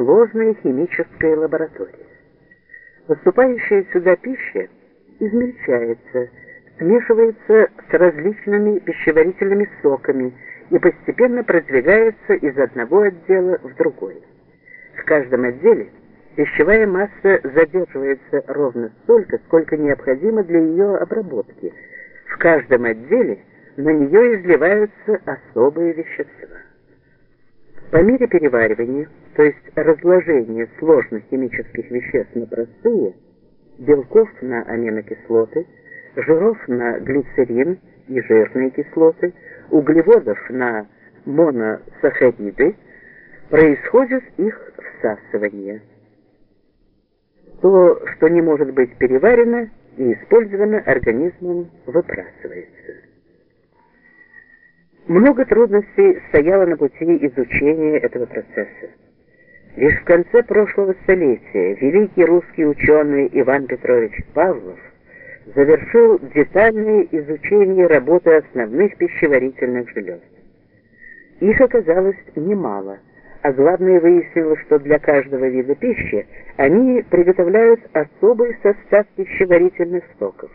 сложная химическая лаборатория. Поступающая сюда пища измельчается, смешивается с различными пищеварительными соками и постепенно продвигается из одного отдела в другой. В каждом отделе пищевая масса задерживается ровно столько, сколько необходимо для ее обработки. В каждом отделе на нее изливаются особые вещества. По мере переваривания, то есть разложения сложных химических веществ на простые, белков на аминокислоты, жиров на глицерин и жирные кислоты, углеводов на моносахариды, происходит их всасывание. То, что не может быть переварено и использовано организмом, выбрасывается. Много трудностей стояло на пути изучения этого процесса. Лишь в конце прошлого столетия великий русский ученый Иван Петрович Павлов завершил детальное изучение работы основных пищеварительных желез. Их оказалось немало, а главное выяснилось, что для каждого вида пищи они приготовляют особый состав пищеварительных соков.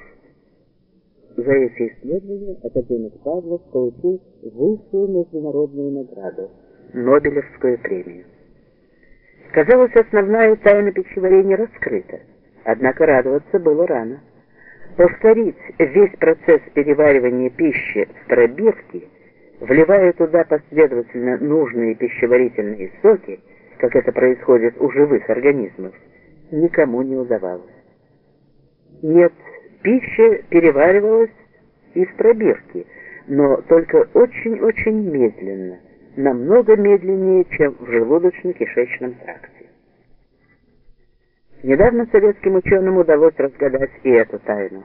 За эти исследования академик Павлов получил высшую международную награду – Нобелевскую премию. Казалось, основная тайна пищеварения раскрыта, однако радоваться было рано. Повторить весь процесс переваривания пищи в пробирке, вливая туда последовательно нужные пищеварительные соки, как это происходит у живых организмов, никому не удавалось. Нет, Пища переваривалась из пробирки, но только очень-очень медленно, намного медленнее, чем в желудочно-кишечном тракте. Недавно советским ученым удалось разгадать и эту тайну.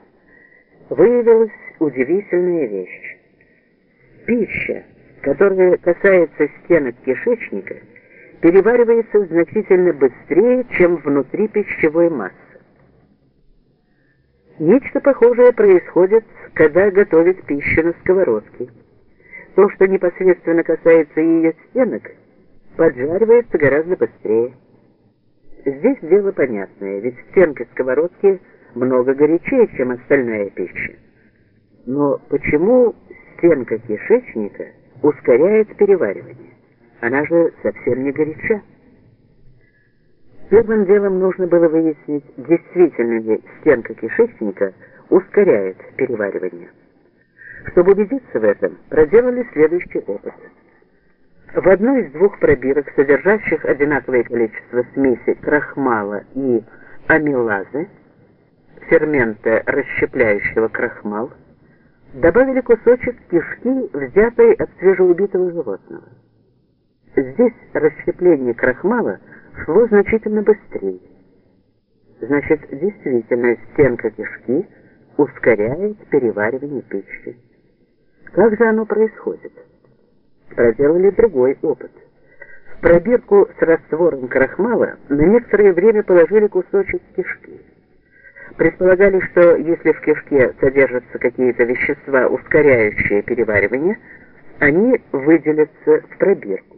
Выявилась удивительная вещь. Пища, которая касается стенок кишечника, переваривается значительно быстрее, чем внутри пищевой массы. Нечто похожее происходит, когда готовят пищу на сковородке. То, что непосредственно касается ее стенок, поджаривается гораздо быстрее. Здесь дело понятное, ведь стенка сковородки много горячее, чем остальная пища. Но почему стенка кишечника ускоряет переваривание? Она же совсем не горяча. Первым делом нужно было выяснить, действительно ли стенка кишечника ускоряет переваривание. Чтобы убедиться в этом, проделали следующий опыт. В одной из двух пробирок, содержащих одинаковое количество смеси крахмала и амилазы, фермента, расщепляющего крахмал, добавили кусочек кишки, взятой от свежеубитого животного. Здесь расщепление крахмала – шло значительно быстрее. Значит, действительно, стенка кишки ускоряет переваривание пищи. Как же оно происходит? Проделали другой опыт. В пробирку с раствором крахмала на некоторое время положили кусочек кишки. Предполагали, что если в кишке содержатся какие-то вещества, ускоряющие переваривание, они выделятся в пробирку.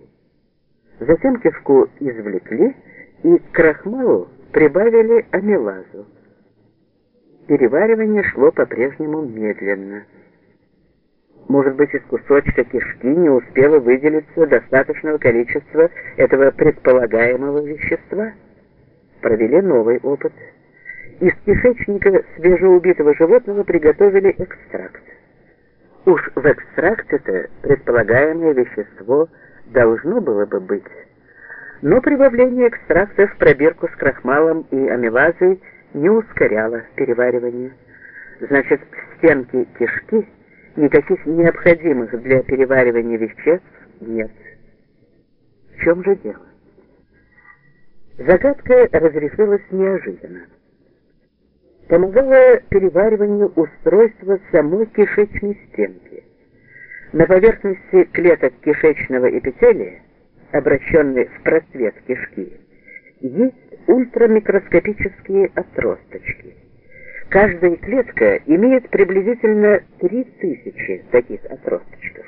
Затем кишку извлекли и к крахмалу прибавили амилазу. Переваривание шло по-прежнему медленно. Может быть, из кусочка кишки не успело выделиться достаточного количества этого предполагаемого вещества. Провели новый опыт. Из кишечника свежеубитого животного приготовили экстракт. Уж в экстракте-то предполагаемое вещество – должно было бы быть. Но прибавление экстракта в пробирку с крахмалом и амилазой не ускоряло переваривание. Значит, в стенке кишки никаких необходимых для переваривания веществ нет. В чем же дело? Загадка разрешилась неожиданно. Помогало перевариванию устройства самой кишечной стенки. На поверхности клеток кишечного эпителия, обращенной в просвет кишки, есть ультрамикроскопические отросточки. Каждая клетка имеет приблизительно 3000 таких отросточков.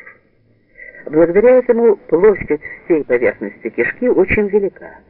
Благодаря этому площадь всей поверхности кишки очень велика.